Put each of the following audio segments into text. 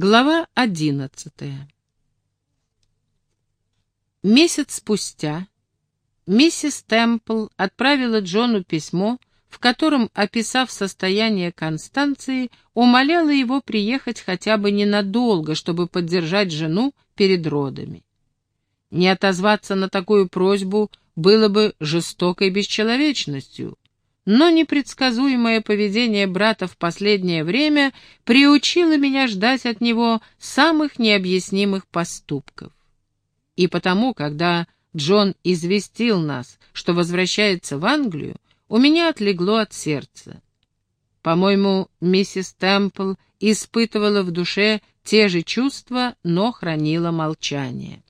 Глава одиннадцатая Месяц спустя миссис Темпл отправила Джону письмо, в котором, описав состояние Констанции, умоляла его приехать хотя бы ненадолго, чтобы поддержать жену перед родами. Не отозваться на такую просьбу было бы жестокой бесчеловечностью, но непредсказуемое поведение брата в последнее время приучило меня ждать от него самых необъяснимых поступков. И потому, когда Джон известил нас, что возвращается в Англию, у меня отлегло от сердца. По-моему, миссис Темпл испытывала в душе те же чувства, но хранила молчание.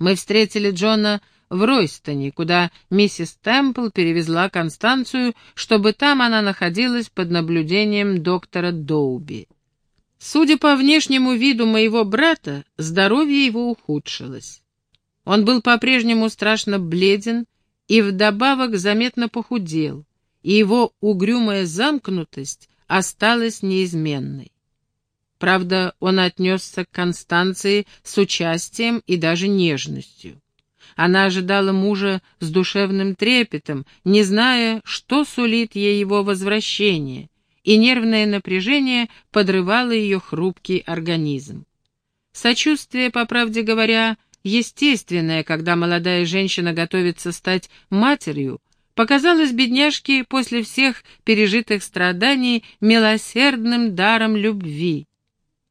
Мы встретили Джона в Ройстоне, куда миссис Темпл перевезла Констанцию, чтобы там она находилась под наблюдением доктора Доуби. Судя по внешнему виду моего брата, здоровье его ухудшилось. Он был по-прежнему страшно бледен и вдобавок заметно похудел, и его угрюмая замкнутость осталась неизменной. Правда, он отнесся к Констанции с участием и даже нежностью. Она ожидала мужа с душевным трепетом, не зная, что сулит ей его возвращение, и нервное напряжение подрывало ее хрупкий организм. Сочувствие, по правде говоря, естественное, когда молодая женщина готовится стать матерью, показалось бедняжке после всех пережитых страданий милосердным даром любви,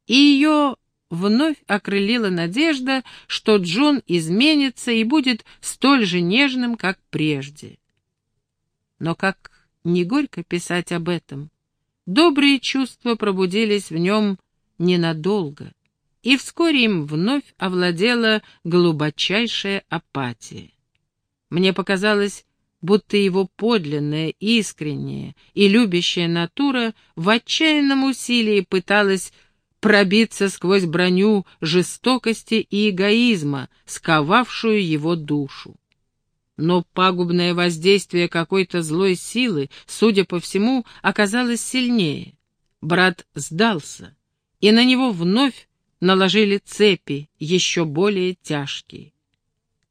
и ее вновь окрылила надежда, что Джон изменится и будет столь же нежным, как прежде. Но как не горько писать об этом, добрые чувства пробудились в нем ненадолго, и вскоре им вновь овладела глубочайшая апатия. Мне показалось, будто его подлинная, искренняя и любящая натура в отчаянном усилии пыталась пробиться сквозь броню жестокости и эгоизма, сковавшую его душу. Но пагубное воздействие какой-то злой силы, судя по всему, оказалось сильнее. Брат сдался, и на него вновь наложили цепи, еще более тяжкие.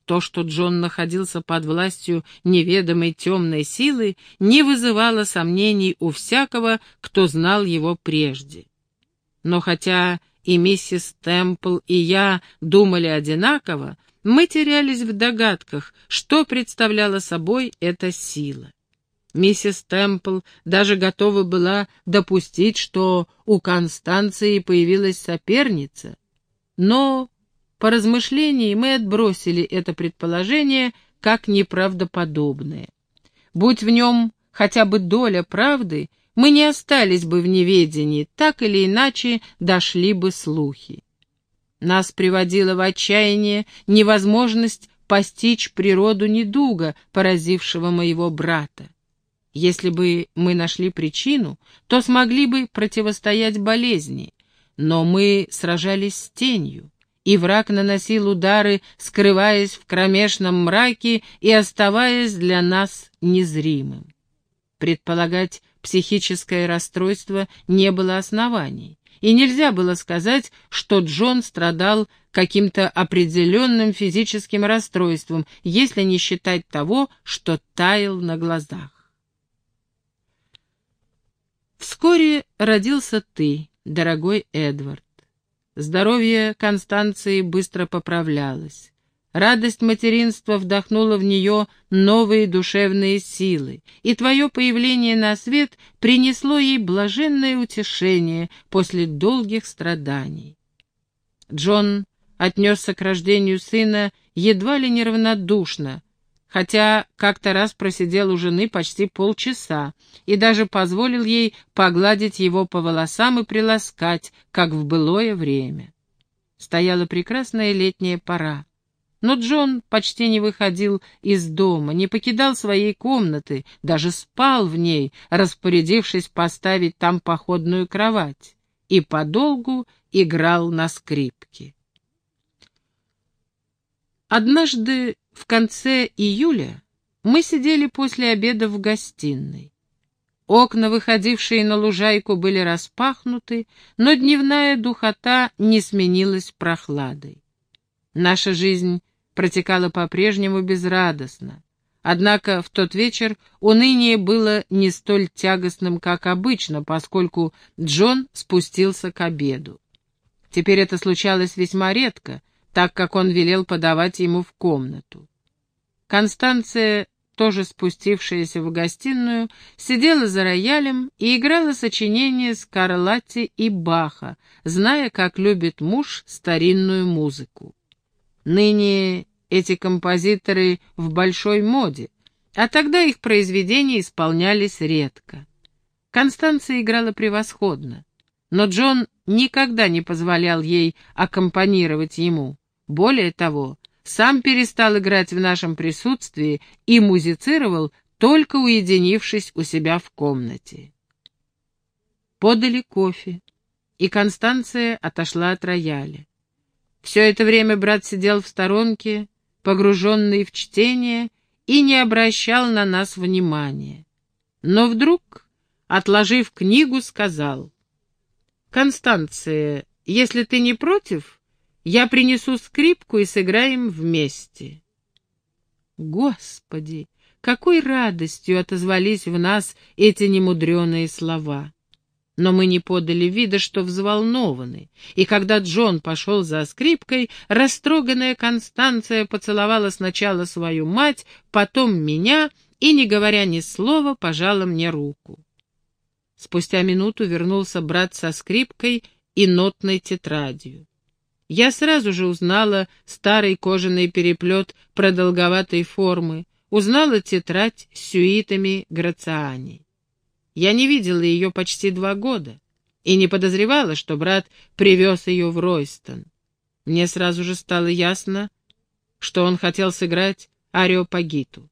То, что Джон находился под властью неведомой темной силы, не вызывало сомнений у всякого, кто знал его прежде. Но хотя и миссис Темпл, и я думали одинаково, мы терялись в догадках, что представляла собой эта сила. Миссис Темпл даже готова была допустить, что у Констанции появилась соперница, но по размышлении мы отбросили это предположение как неправдоподобное. Будь в нем хотя бы доля правды, мы не остались бы в неведении, так или иначе дошли бы слухи. Нас приводила в отчаяние невозможность постичь природу недуга, поразившего моего брата. Если бы мы нашли причину, то смогли бы противостоять болезни, но мы сражались с тенью, и враг наносил удары, скрываясь в кромешном мраке и оставаясь для нас незримым. Предполагать психическое расстройство не было оснований, и нельзя было сказать, что Джон страдал каким-то определенным физическим расстройством, если не считать того, что таял на глазах. Вскоре родился ты, дорогой Эдвард. Здоровье Констанции быстро поправлялось. Радость материнства вдохнула в нее новые душевные силы, и твое появление на свет принесло ей блаженное утешение после долгих страданий. Джон отнесся к рождению сына едва ли неравнодушно, хотя как-то раз просидел у жены почти полчаса и даже позволил ей погладить его по волосам и приласкать, как в былое время. Стояла прекрасная летняя пора. Но Джон почти не выходил из дома, не покидал своей комнаты, даже спал в ней, распорядившись поставить там походную кровать, и подолгу играл на скрипке. Однажды в конце июля мы сидели после обеда в гостиной. Окна, выходившие на лужайку, были распахнуты, но дневная духота не сменилась прохладой. Наша жизнь протекала по-прежнему безрадостно. Однако в тот вечер уныние было не столь тягостным, как обычно, поскольку Джон спустился к обеду. Теперь это случалось весьма редко, так как он велел подавать ему в комнату. Констанция тоже спустившаяся в гостиную, сидела за роялем и играла сочинения Скарлатти и Баха, зная, как любит муж старинную музыку. Ныне эти композиторы в большой моде, а тогда их произведения исполнялись редко. Констанция играла превосходно, но Джон никогда не позволял ей аккомпанировать ему. Более того, сам перестал играть в нашем присутствии и музицировал, только уединившись у себя в комнате. Подали кофе, и Констанция отошла от рояля. Все это время брат сидел в сторонке, погруженный в чтение, и не обращал на нас внимания. Но вдруг, отложив книгу, сказал, «Констанция, если ты не против, я принесу скрипку и сыграем вместе. Господи, какой радостью отозвались в нас эти немудреные слова! Но мы не подали вида, что взволнованы, и когда Джон пошел за скрипкой, растроганная Констанция поцеловала сначала свою мать, потом меня и, не говоря ни слова, пожала мне руку. Спустя минуту вернулся брат со скрипкой и нотной тетрадью. Я сразу же узнала старый кожаный переплет продолговатой формы, узнала тетрадь с сюитами Грациани. Я не видела ее почти два года и не подозревала, что брат привез ее в Ройстон. Мне сразу же стало ясно, что он хотел сыграть Ариопагиту.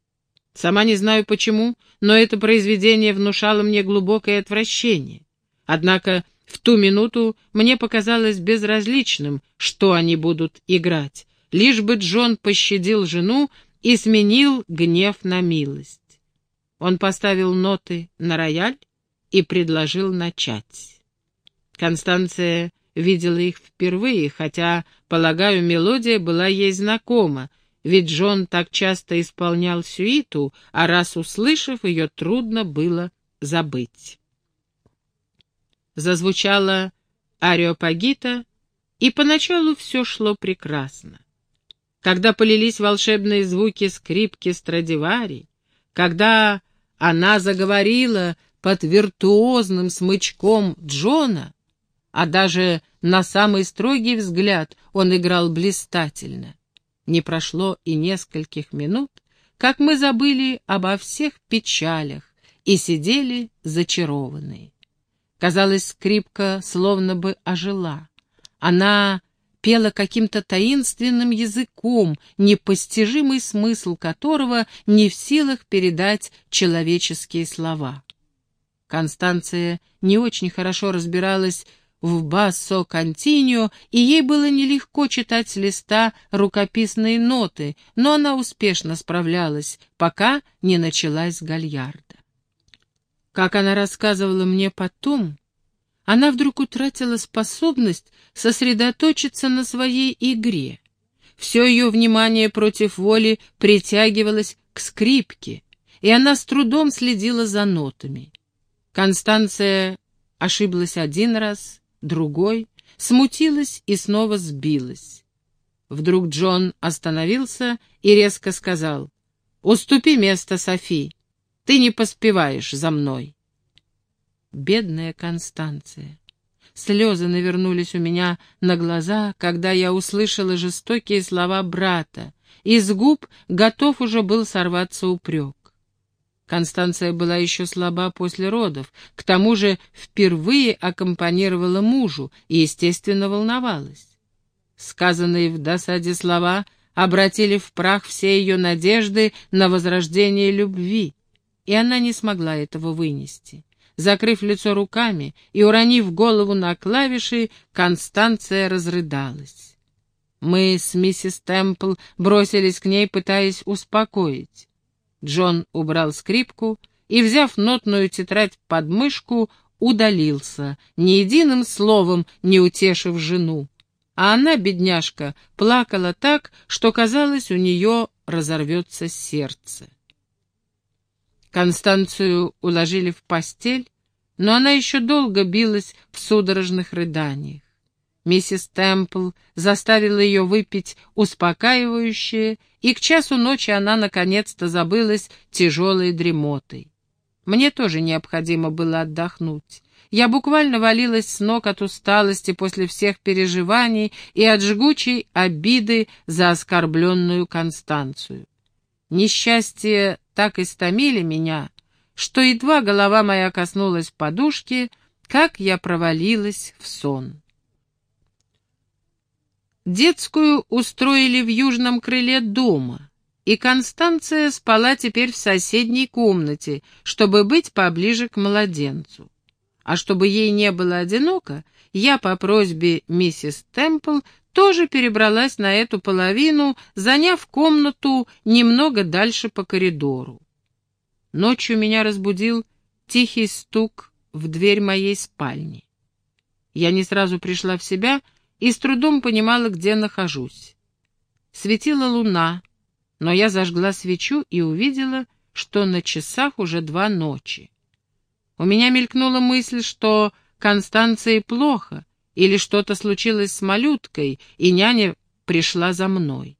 Сама не знаю почему, но это произведение внушало мне глубокое отвращение. Однако в ту минуту мне показалось безразличным, что они будут играть, лишь бы Джон пощадил жену и сменил гнев на милость. Он поставил ноты на рояль и предложил начать. Констанция видела их впервые, хотя, полагаю, мелодия была ей знакома, ведь Джон так часто исполнял сюиту, а раз услышав ее, трудно было забыть зазвучала ариопагита, и поначалу все шло прекрасно. Когда полились волшебные звуки скрипки Страдивари, когда она заговорила под виртуозным смычком Джона, а даже на самый строгий взгляд он играл блистательно. Не прошло и нескольких минут, как мы забыли обо всех печалях и сидели зачарованные. Казалось, скрипка словно бы ожила. Она пела каким-то таинственным языком, непостижимый смысл которого не в силах передать человеческие слова. Констанция не очень хорошо разбиралась в бассо континьо, и ей было нелегко читать с листа рукописные ноты, но она успешно справлялась, пока не началась гальярда. Как она рассказывала мне потом, она вдруг утратила способность сосредоточиться на своей игре. Все ее внимание против воли притягивалось к скрипке, и она с трудом следила за нотами. Констанция ошиблась один раз, другой, смутилась и снова сбилась. Вдруг Джон остановился и резко сказал, «Уступи место Софи, ты не поспеваешь за мной. Бедная Констанция. Слезы навернулись у меня на глаза, когда я услышала жестокие слова брата. Из губ готов уже был сорваться упрек. Констанция была еще слаба после родов, к тому же впервые аккомпанировала мужу и, естественно, волновалась. Сказанные в досаде слова обратили в прах все ее надежды на возрождение любви и она не смогла этого вынести. Закрыв лицо руками и уронив голову на клавиши, Констанция разрыдалась. Мы с миссис Темпл бросились к ней, пытаясь успокоить. Джон убрал скрипку и, взяв нотную тетрадь под мышку, удалился, ни единым словом не утешив жену. А она, бедняжка, плакала так, что, казалось, у нее разорвется сердце. Констанцию уложили в постель, но она еще долго билась в судорожных рыданиях. Миссис Темпл заставила ее выпить успокаивающее, и к часу ночи она наконец-то забылась тяжелой дремотой. Мне тоже необходимо было отдохнуть. Я буквально валилась с ног от усталости после всех переживаний и от жгучей обиды за оскорбленную Констанцию. Несчастье так истомили меня, что едва голова моя коснулась подушки, как я провалилась в сон. Детскую устроили в южном крыле дома, и Констанция спала теперь в соседней комнате, чтобы быть поближе к младенцу. А чтобы ей не было одиноко, я по просьбе миссис Темпл тоже перебралась на эту половину, заняв комнату немного дальше по коридору. Ночью меня разбудил тихий стук в дверь моей спальни. Я не сразу пришла в себя — и с трудом понимала, где нахожусь. Светила луна, но я зажгла свечу и увидела, что на часах уже два ночи. У меня мелькнула мысль, что Констанции плохо, или что-то случилось с малюткой, и няня пришла за мной.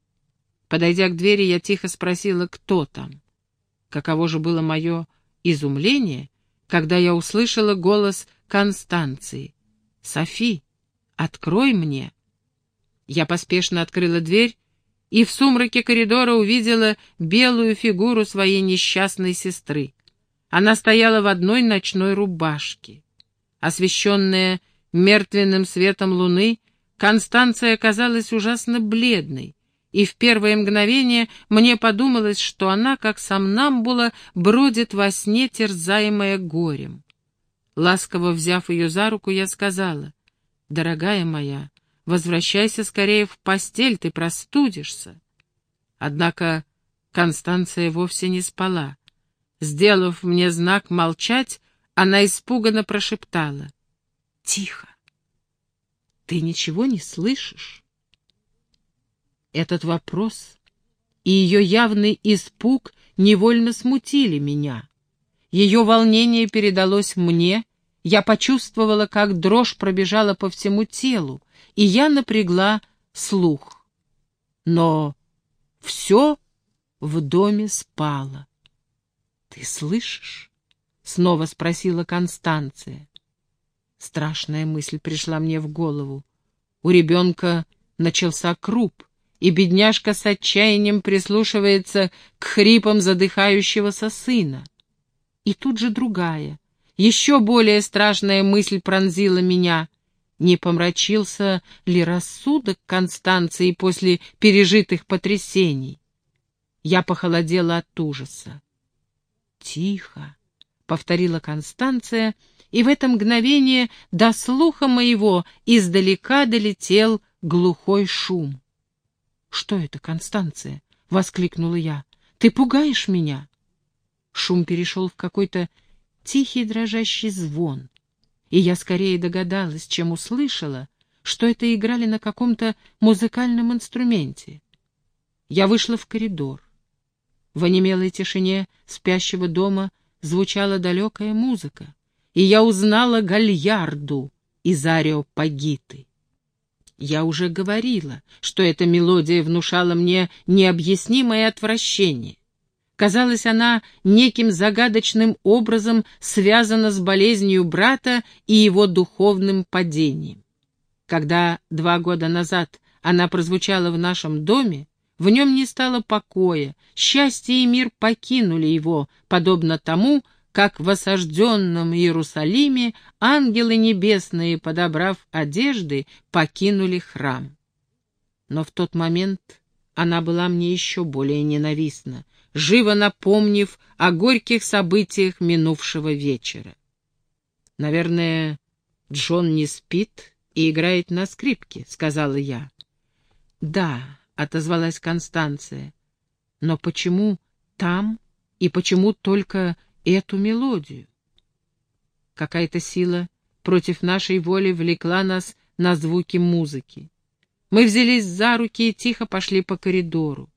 Подойдя к двери, я тихо спросила, кто там. Каково же было мое изумление, когда я услышала голос Констанции. «Софи, «Открой мне!» Я поспешно открыла дверь и в сумраке коридора увидела белую фигуру своей несчастной сестры. Она стояла в одной ночной рубашке. Освещенная мертвенным светом луны, Констанция казалась ужасно бледной, и в первое мгновение мне подумалось, что она, как сомнамбула, бродит во сне, терзаемая горем. Ласково взяв ее за руку, я сказала, «Дорогая моя, возвращайся скорее в постель, ты простудишься». Однако Констанция вовсе не спала. Сделав мне знак молчать, она испуганно прошептала. «Тихо! Ты ничего не слышишь?» Этот вопрос и ее явный испуг невольно смутили меня. Ее волнение передалось мне — я почувствовала, как дрожь пробежала по всему телу, и я напрягла слух. Но все в доме спало. «Ты слышишь?» — снова спросила Констанция. Страшная мысль пришла мне в голову. У ребенка начался круп, и бедняжка с отчаянием прислушивается к хрипам задыхающегося сына. И тут же другая — еще более страшная мысль пронзила меня. Не помрачился ли рассудок Констанции после пережитых потрясений? Я похолодела от ужаса. «Тихо», — повторила Констанция, и в это мгновение до слуха моего издалека долетел глухой шум. «Что это, Констанция?» — воскликнула я. «Ты пугаешь меня?» Шум перешел в какой-то тихий дрожащий звон, и я скорее догадалась, чем услышала, что это играли на каком-то музыкальном инструменте. Я вышла в коридор. В онемелой тишине спящего дома звучала далекая музыка, и я узнала гальярду из ариопагиты. Я уже говорила, что эта мелодия внушала мне необъяснимое отвращение. Казалось, она неким загадочным образом связана с болезнью брата и его духовным падением. Когда два года назад она прозвучала в нашем доме, в нем не стало покоя, счастье и мир покинули его, подобно тому, как в осажденном Иерусалиме ангелы небесные, подобрав одежды, покинули храм. Но в тот момент она была мне еще более ненавистна, живо напомнив о горьких событиях минувшего вечера. «Наверное, Джон не спит и играет на скрипке», — сказала я. «Да», — отозвалась Констанция, — «но почему там и почему только эту мелодию. Какая-то сила против нашей воли влекла нас на звуки музыки. Мы взялись за руки и тихо пошли по коридору.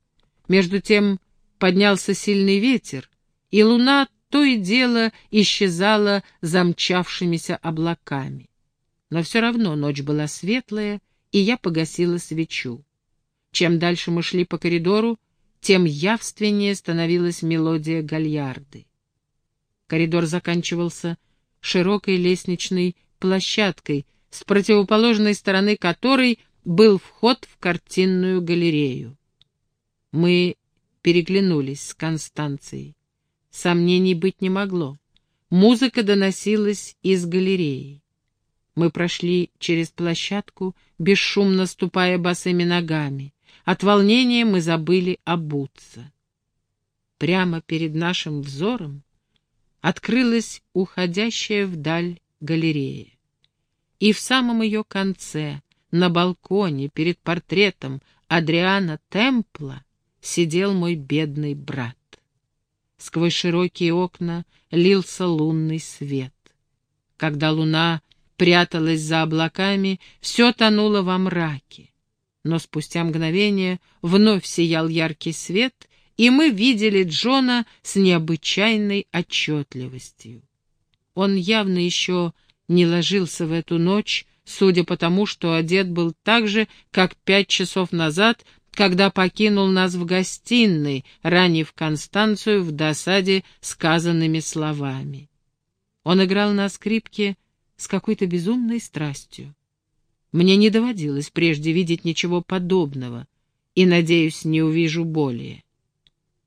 Между тем поднялся сильный ветер, и луна то и дело исчезала замчавшимися облаками. Но все равно ночь была светлая, и я погасила свечу. Чем дальше мы шли по коридору, тем явственнее становилась мелодия гальярды. Коридор заканчивался широкой лестничной площадкой, с противоположной стороны которой был вход в картинную галерею. Мы переглянулись с Констанцией. Сомнений быть не могло. Музыка доносилась из галереи. Мы прошли через площадку, бесшумно ступая босыми ногами. От волнения мы забыли обуться. Прямо перед нашим взором открылась уходящая вдаль галерея. И в самом ее конце, на балконе, перед портретом Адриана Темпла, сидел мой бедный брат. Сквозь широкие окна лился лунный свет. Когда луна пряталась за облаками, все тонуло во мраке. Но спустя мгновение вновь сиял яркий свет, и мы видели Джона с необычайной отчетливостью. Он явно еще не ложился в эту ночь, судя по тому, что одет был так же, как пять часов назад когда покинул нас в гостиной, ранив Констанцию в досаде сказанными словами. Он играл на скрипке с какой-то безумной страстью. Мне не доводилось прежде видеть ничего подобного, и, надеюсь, не увижу более.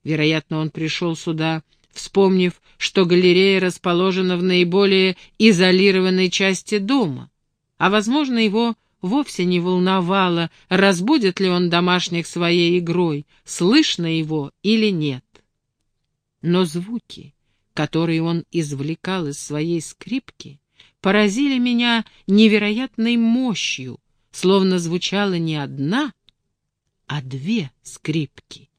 Вероятно, он пришел сюда, вспомнив, что галерея расположена в наиболее изолированной части дома, а, возможно, его вовсе не волновало, разбудит ли он домашних своей игрой, слышно его или нет. Но звуки, которые он извлекал из своей скрипки, поразили меня невероятной мощью, словно звучала не одна, а две скрипки.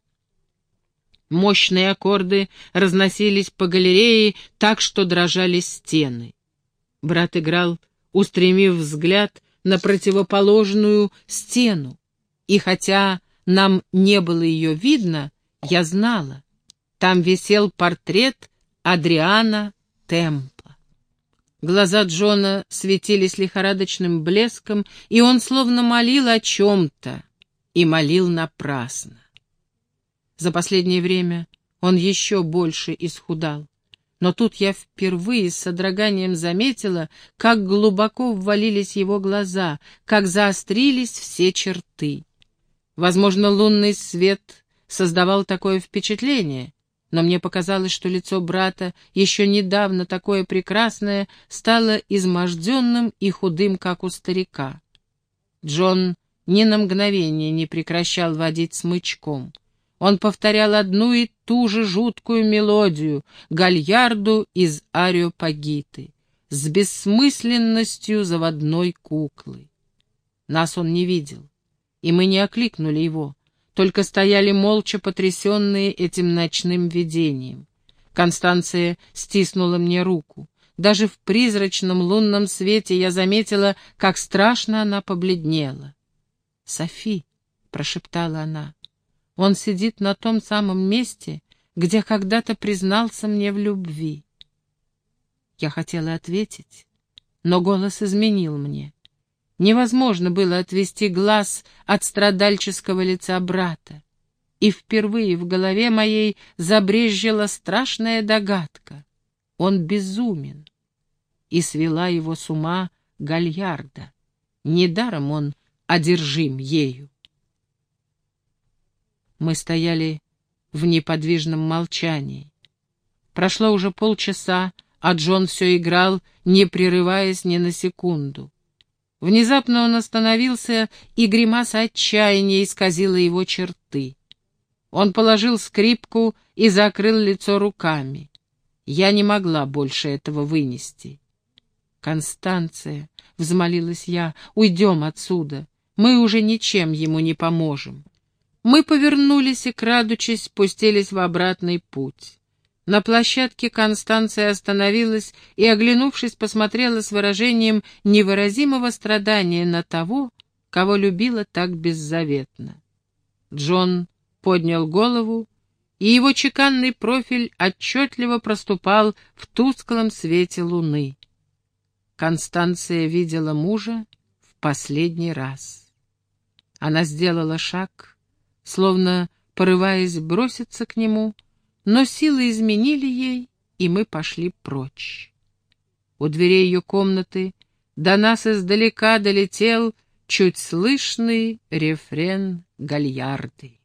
Мощные аккорды разносились по галерее так, что дрожали стены. Брат играл, устремив взгляд на противоположную стену, и хотя нам не было ее видно, я знала, там висел портрет Адриана Темпа. Глаза Джона светились лихорадочным блеском, и он словно молил о чем-то, и молил напрасно. За последнее время он еще больше исхудал. Но тут я впервые с содроганием заметила, как глубоко ввалились его глаза, как заострились все черты. Возможно, лунный свет создавал такое впечатление, но мне показалось, что лицо брата, еще недавно такое прекрасное, стало изможденным и худым, как у старика. Джон ни на мгновение не прекращал водить смычком. Он повторял одну и ту же жуткую мелодию, гальярду из ариопагиты, с бессмысленностью заводной куклы. Нас он не видел, и мы не окликнули его, только стояли молча потрясенные этим ночным видением. Констанция стиснула мне руку. Даже в призрачном лунном свете я заметила, как страшно она побледнела. «Софи», — прошептала она, он сидит на том самом месте, где когда-то признался мне в любви. Я хотела ответить, но голос изменил мне. Невозможно было отвести глаз от страдальческого лица брата. И впервые в голове моей забрезжила страшная догадка. Он безумен. И свела его с ума Гальярда. Недаром он одержим ею. Мы стояли в неподвижном молчании. Прошло уже полчаса, а Джон все играл, не прерываясь ни на секунду. Внезапно он остановился, и гримаса отчаяния исказила его черты. Он положил скрипку и закрыл лицо руками. Я не могла больше этого вынести. «Констанция», — взмолилась я, — «уйдем отсюда. Мы уже ничем ему не поможем». Мы повернулись и, крадучись, спустились в обратный путь. На площадке Констанция остановилась и, оглянувшись, посмотрела с выражением невыразимого страдания на того, кого любила так беззаветно. Джон поднял голову, и его чеканный профиль отчетливо проступал в тусклом свете луны. Констанция видела мужа в последний раз. Она сделала шаг, словно порываясь броситься к нему, но силы изменили ей, и мы пошли прочь. У дверей ее комнаты до нас издалека долетел чуть слышный рефрен гальярды.